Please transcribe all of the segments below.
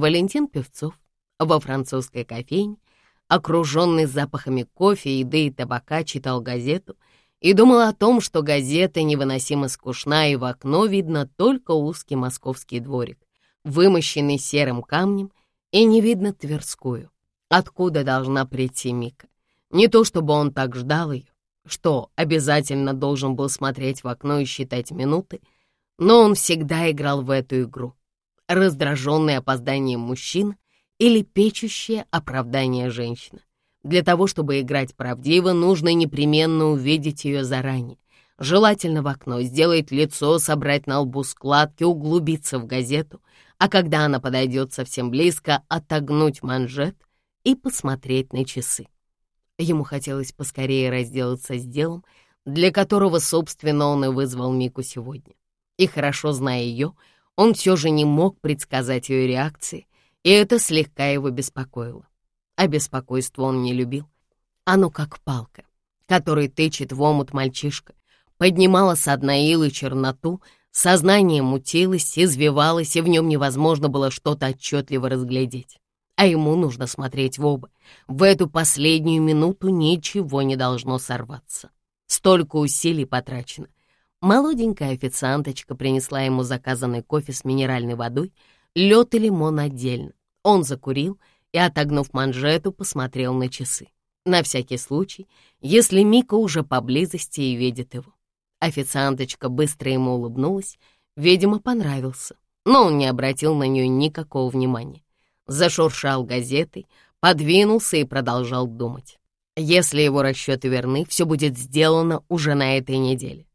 Валентин Певцов во французской кофейне, окруженный запахами кофе, еды и табака, читал газету и думал о том, что газета невыносимо скучна, и в окно видно только узкий московский дворик, вымощенный серым камнем, и не видно Тверскую, откуда должна прийти Мика. Не то чтобы он так ждал ее, что обязательно должен был смотреть в окно и считать минуты, но он всегда играл в эту игру. Раздраженный опозданием мужчина или печущее оправдание женщина. Для того, чтобы играть правдиво, нужно непременно увидеть ее заранее. Желательно в окно, сделать лицо, собрать на лбу складки, углубиться в газету, а когда она подойдет совсем близко, отогнуть манжет и посмотреть на часы. Ему хотелось поскорее разделаться с делом, для которого, собственно, он и вызвал Мику сегодня. И хорошо зная ее, он все же не мог предсказать ее реакции, и это слегка его беспокоило. А беспокойство он не любил. Оно как палка, которой тычет в омут мальчишка, поднимала со дна илы черноту, сознание мутилось, извивалось, и в нем невозможно было что-то отчетливо разглядеть а ему нужно смотреть в оба. В эту последнюю минуту ничего не должно сорваться. Столько усилий потрачено. Молоденькая официанточка принесла ему заказанный кофе с минеральной водой, лед и лимон отдельно. Он закурил и, отогнув манжету, посмотрел на часы. На всякий случай, если Мика уже поблизости и видит его. Официанточка быстро ему улыбнулась, видимо, понравился, но он не обратил на нее никакого внимания зашуршал газетой, подвинулся и продолжал думать. Если его расчеты верны, все будет сделано уже на этой неделе.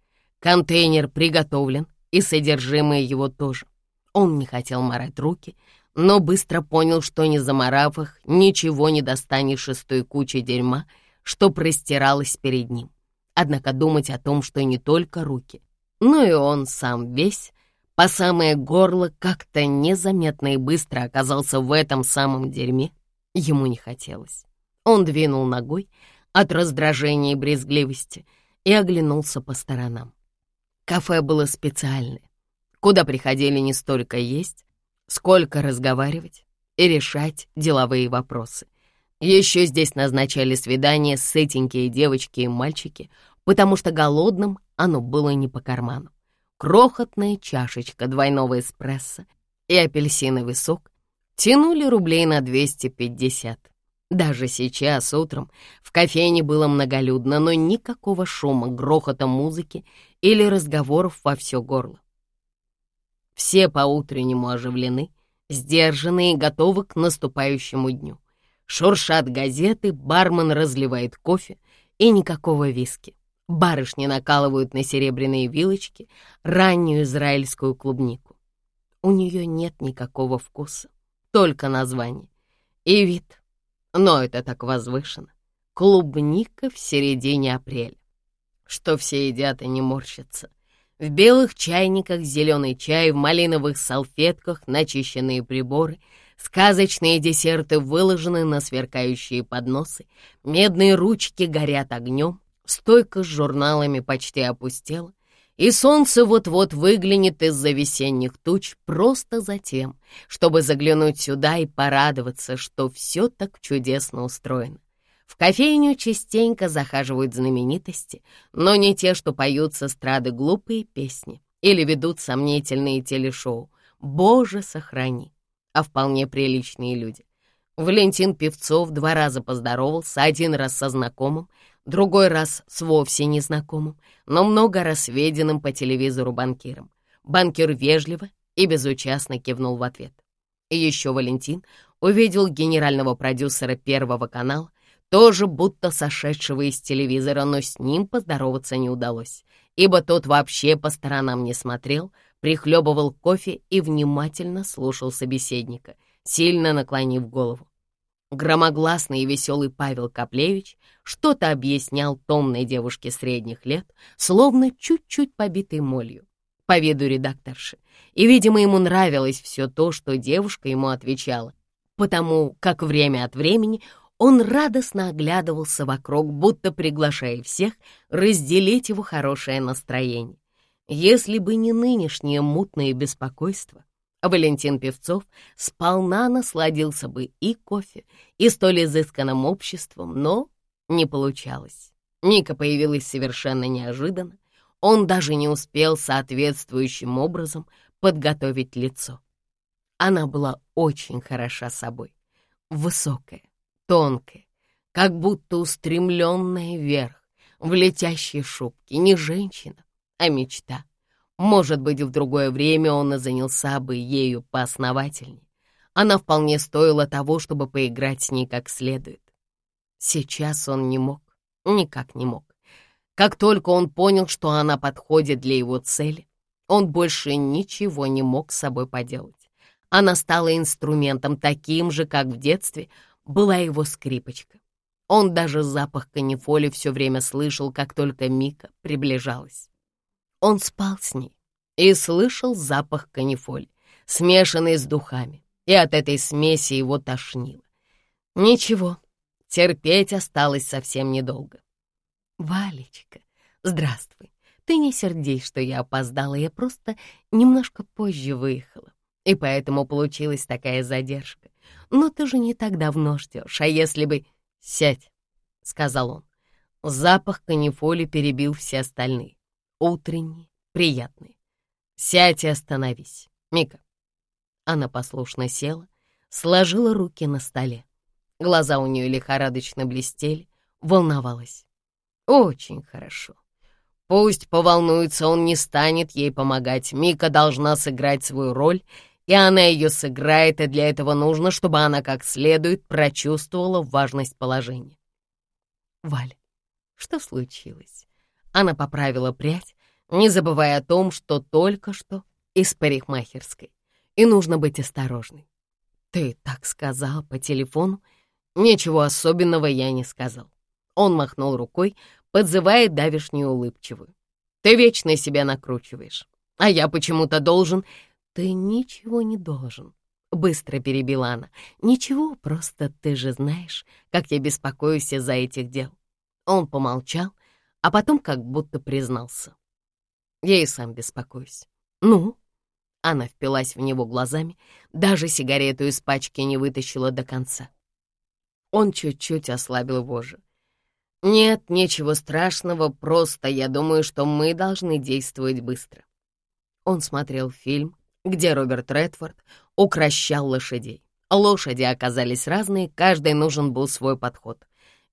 Контейнер приготовлен, и содержимое его тоже. Он не хотел морать руки, но быстро понял, что не заморав их, ничего не достанешь из той кучи дерьма, что простиралось перед ним. Однако думать о том, что не только руки, но и он сам весь по самое горло как-то незаметно и быстро оказался в этом самом дерьме, ему не хотелось. Он двинул ногой от раздражения и брезгливости и оглянулся по сторонам. Кафе было специальное, куда приходили не столько есть, сколько разговаривать и решать деловые вопросы. Еще здесь назначали свидания с этенькие девочки и мальчики, потому что голодным оно было не по карману крохотная чашечка двойного эспрессо и апельсиновый сок тянули рублей на 250. Даже сейчас, утром, в кофейне было многолюдно, но никакого шума, грохота музыки или разговоров во все горло. Все по-утреннему оживлены, сдержаны и готовы к наступающему дню. Шуршат газеты, бармен разливает кофе и никакого виски. Барышни накалывают на серебряные вилочки раннюю израильскую клубнику. У нее нет никакого вкуса, только название и вид. Но это так возвышенно. Клубника в середине апреля. Что все едят и не морщатся. В белых чайниках зеленый чай, в малиновых салфетках начищенные приборы, сказочные десерты выложены на сверкающие подносы, медные ручки горят огнем, Стойка с журналами почти опустела, и солнце вот-вот выглянет из-за весенних туч просто за тем, чтобы заглянуть сюда и порадоваться, что все так чудесно устроено. В кофейню частенько захаживают знаменитости, но не те, что поют с эстрады глупые песни или ведут сомнительные телешоу. Боже, сохрани! А вполне приличные люди. Валентин Певцов два раза поздоровался, один раз со знакомым, другой раз с вовсе незнакомым, но много раз виденным по телевизору банкиром. Банкир вежливо и безучастно кивнул в ответ. И еще Валентин увидел генерального продюсера Первого канала, тоже будто сошедшего из телевизора, но с ним поздороваться не удалось, ибо тот вообще по сторонам не смотрел, прихлебывал кофе и внимательно слушал собеседника, сильно наклонив голову. Громогласный и веселый Павел Каплевич что-то объяснял томной девушке средних лет, словно чуть-чуть побитой молью, по виду редакторши. И, видимо, ему нравилось все то, что девушка ему отвечала, потому как время от времени он радостно оглядывался вокруг, будто приглашая всех разделить его хорошее настроение. Если бы не нынешнее мутное беспокойство, Валентин Певцов сполна насладился бы и кофе, и столь изысканным обществом, но не получалось. Ника появилась совершенно неожиданно. Он даже не успел соответствующим образом подготовить лицо. Она была очень хороша собой. Высокая, тонкая, как будто устремленная вверх, в летящей шубке, не женщина, а мечта. Может быть, в другое время он и занялся бы ею поосновательнее. Она вполне стоила того, чтобы поиграть с ней как следует. Сейчас он не мог, никак не мог. Как только он понял, что она подходит для его цели, он больше ничего не мог с собой поделать. Она стала инструментом таким же, как в детстве была его скрипочка. Он даже запах канифоли все время слышал, как только Мика приближалась. Он спал с ней и слышал запах канифоли, смешанный с духами, и от этой смеси его тошнило. Ничего, терпеть осталось совсем недолго. «Валечка, здравствуй. Ты не сердись, что я опоздала, я просто немножко позже выехала, и поэтому получилась такая задержка. Но ты же не так давно ждешь, а если бы...» «Сядь», — сказал он. Запах канифоли перебил все остальные. Утренние, приятные. «Сядь и остановись, Мика». Она послушно села, сложила руки на столе. Глаза у нее лихорадочно блестели, волновалась. «Очень хорошо. Пусть поволнуется, он не станет ей помогать. Мика должна сыграть свою роль и она ее сыграет, и для этого нужно, чтобы она как следует прочувствовала важность положения. Валя, что случилось? Она поправила прядь, не забывая о том, что только что из парикмахерской, и нужно быть осторожной. Ты так сказал по телефону? Ничего особенного я не сказал. Он махнул рукой, подзывая давишнюю улыбчивую. Ты вечно себя накручиваешь, а я почему-то должен «Ты ничего не должен», — быстро перебила она. «Ничего, просто ты же знаешь, как я беспокоюсь из-за этих дел». Он помолчал, а потом как будто признался. «Я и сам беспокоюсь». «Ну?» Она впилась в него глазами, даже сигарету из пачки не вытащила до конца. Он чуть-чуть ослабил вожжи. «Нет, ничего страшного, просто я думаю, что мы должны действовать быстро». Он смотрел фильм, где Роберт Редфорд укращал лошадей. Лошади оказались разные, каждой нужен был свой подход.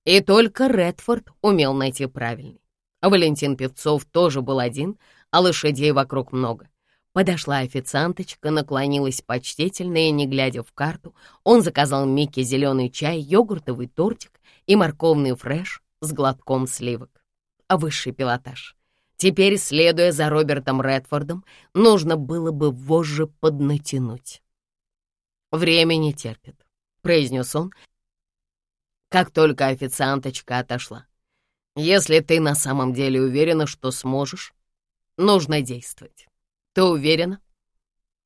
И только Редфорд умел найти правильный. Валентин Певцов тоже был один, а лошадей вокруг много. Подошла официанточка, наклонилась почтительно и, не глядя в карту, он заказал Микке зеленый чай, йогуртовый тортик и морковный фреш с глотком сливок. А высший пилотаж. Теперь, следуя за Робертом Редфордом, нужно было бы вожжи поднатянуть. «Время не терпит», — произнес он, как только официанточка отошла. «Если ты на самом деле уверена, что сможешь, нужно действовать. Ты уверена?»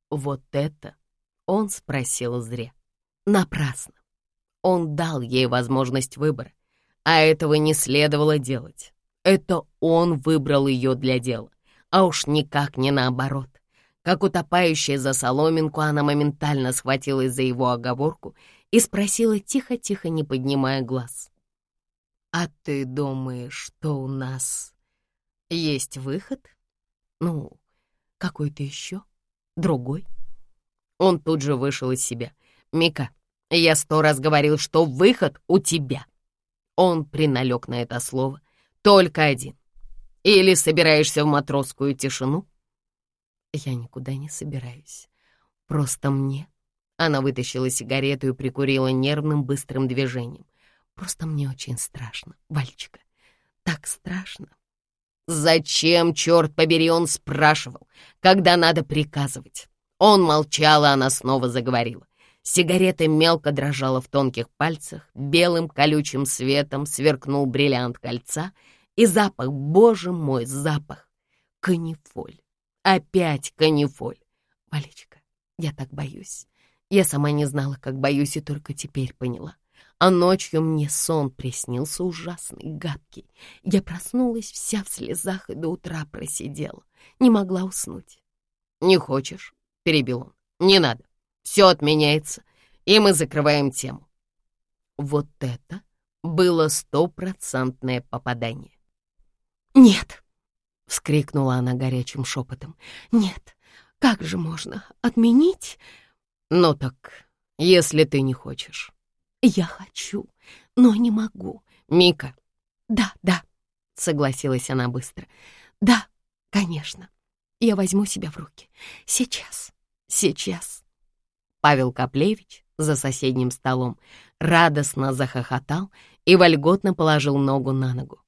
Вот это он спросил зря. Напрасно. Он дал ей возможность выбора, а этого не следовало делать. Это он выбрал ее для дела, а уж никак не наоборот. Как утопающая за соломинку, она моментально схватилась за его оговорку и спросила тихо-тихо, не поднимая глаз. «А ты думаешь, что у нас есть выход? Ну, какой-то еще? Другой?» Он тут же вышел из себя. «Мика, я сто раз говорил, что выход у тебя». Он приналег на это слово, только один. Или собираешься в матросскую тишину? Я никуда не собираюсь. Просто мне... Она вытащила сигарету и прикурила нервным быстрым движением. Просто мне очень страшно, Вальчика. Так страшно. Зачем, черт побери, он спрашивал, когда надо приказывать? Он молчал, а она снова заговорила. Сигарета мелко дрожала в тонких пальцах, белым колючим светом сверкнул бриллиант кольца — и запах, боже мой, запах. Канифоль. Опять канифоль. Валечка, я так боюсь. Я сама не знала, как боюсь, и только теперь поняла. А ночью мне сон приснился ужасный, гадкий. Я проснулась вся в слезах и до утра просидела. Не могла уснуть. «Не хочешь?» — перебил он. Не надо. Все отменяется, и мы закрываем тему. Вот это было стопроцентное попадание. «Нет!» — вскрикнула она горячим шепотом. «Нет! Как же можно отменить?» «Ну так, если ты не хочешь». «Я хочу, но не могу». «Мика». «Да, да», — согласилась она быстро. «Да, конечно. Я возьму себя в руки. Сейчас, сейчас». Павел Каплевич за соседним столом радостно захохотал и вольготно положил ногу на ногу.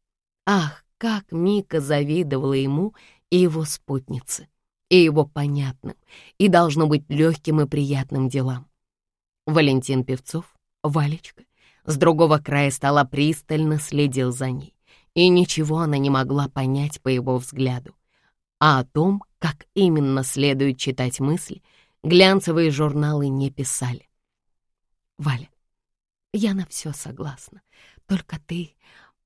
Ах, как Мика завидовала ему и его спутнице, и его понятным, и должно быть легким и приятным делам. Валентин Певцов, Валечка, с другого края стола пристально следил за ней, и ничего она не могла понять по его взгляду. А о том, как именно следует читать мысли, глянцевые журналы не писали. «Валя, я на все согласна. Только ты,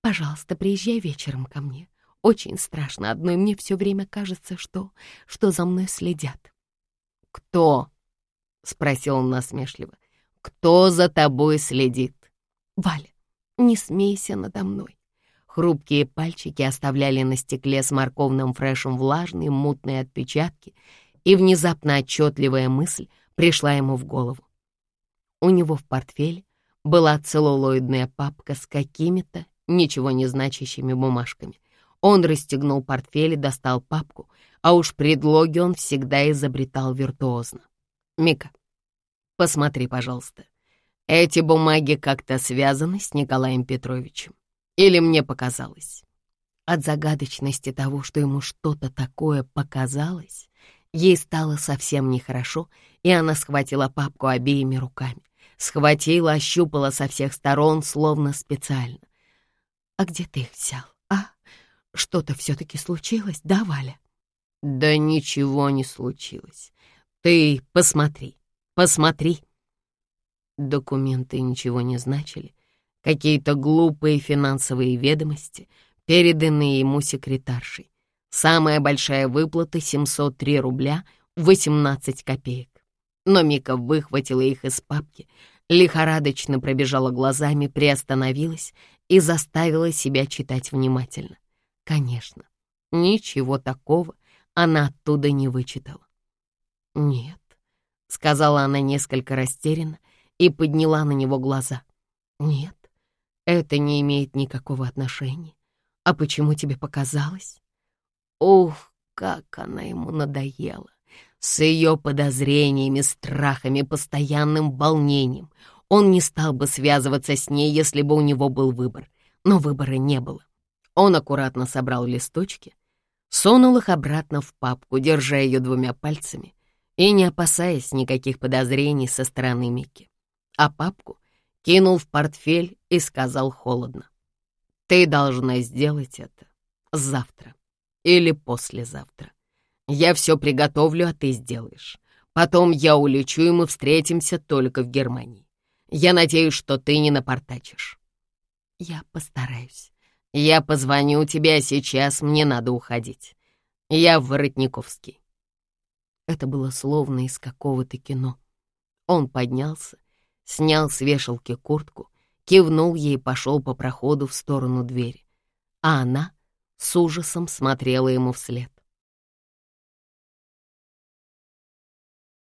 пожалуйста, приезжай вечером ко мне. Очень страшно одной, мне все время кажется, что, что за мной следят». «Кто?» — спросил он насмешливо. «Кто за тобой следит?» «Валя, не смейся надо мной». Хрупкие пальчики оставляли на стекле с морковным фрешем влажные мутные отпечатки, и внезапно отчетливая мысль пришла ему в голову. У него в портфеле была целлулоидная папка с какими-то ничего не значащими бумажками. Он расстегнул портфель и достал папку, а уж предлоги он всегда изобретал виртуозно. «Мика, посмотри, пожалуйста, эти бумаги как-то связаны с Николаем Петровичем. Или мне показалось?» От загадочности того, что ему что-то такое показалось, ей стало совсем нехорошо, и она схватила папку обеими руками. Схватила, ощупала со всех сторон, словно специально. «А где ты их взял? Что-то все-таки случилось, да, Валя?» «Да ничего не случилось. Ты посмотри, посмотри». Документы ничего не значили. Какие-то глупые финансовые ведомости, переданные ему секретаршей. Самая большая выплата — 703 рубля 18 копеек но Мика выхватила их из папки, лихорадочно пробежала глазами, приостановилась и заставила себя читать внимательно. Конечно, ничего такого она оттуда не вычитала. «Нет», — сказала она несколько растерянно и подняла на него глаза. «Нет, это не имеет никакого отношения. А почему тебе показалось?» Ух, как она ему надоела! С ее подозрениями, страхами, постоянным волнением. Он не стал бы связываться с ней, если бы у него был выбор. Но выбора не было. Он аккуратно собрал листочки, сунул их обратно в папку, держа ее двумя пальцами и не опасаясь никаких подозрений со стороны Микки. А папку кинул в портфель и сказал холодно. «Ты должна сделать это завтра или послезавтра. Я все приготовлю, а ты сделаешь. Потом я улечу, и мы встретимся только в Германии. Я надеюсь, что ты не напортачишь. Я постараюсь. Я позвоню тебе, а сейчас мне надо уходить. Я в Воротниковский. Это было словно из какого-то кино. Он поднялся, снял с вешалки куртку, кивнул ей и пошел по проходу в сторону двери. А она с ужасом смотрела ему вслед.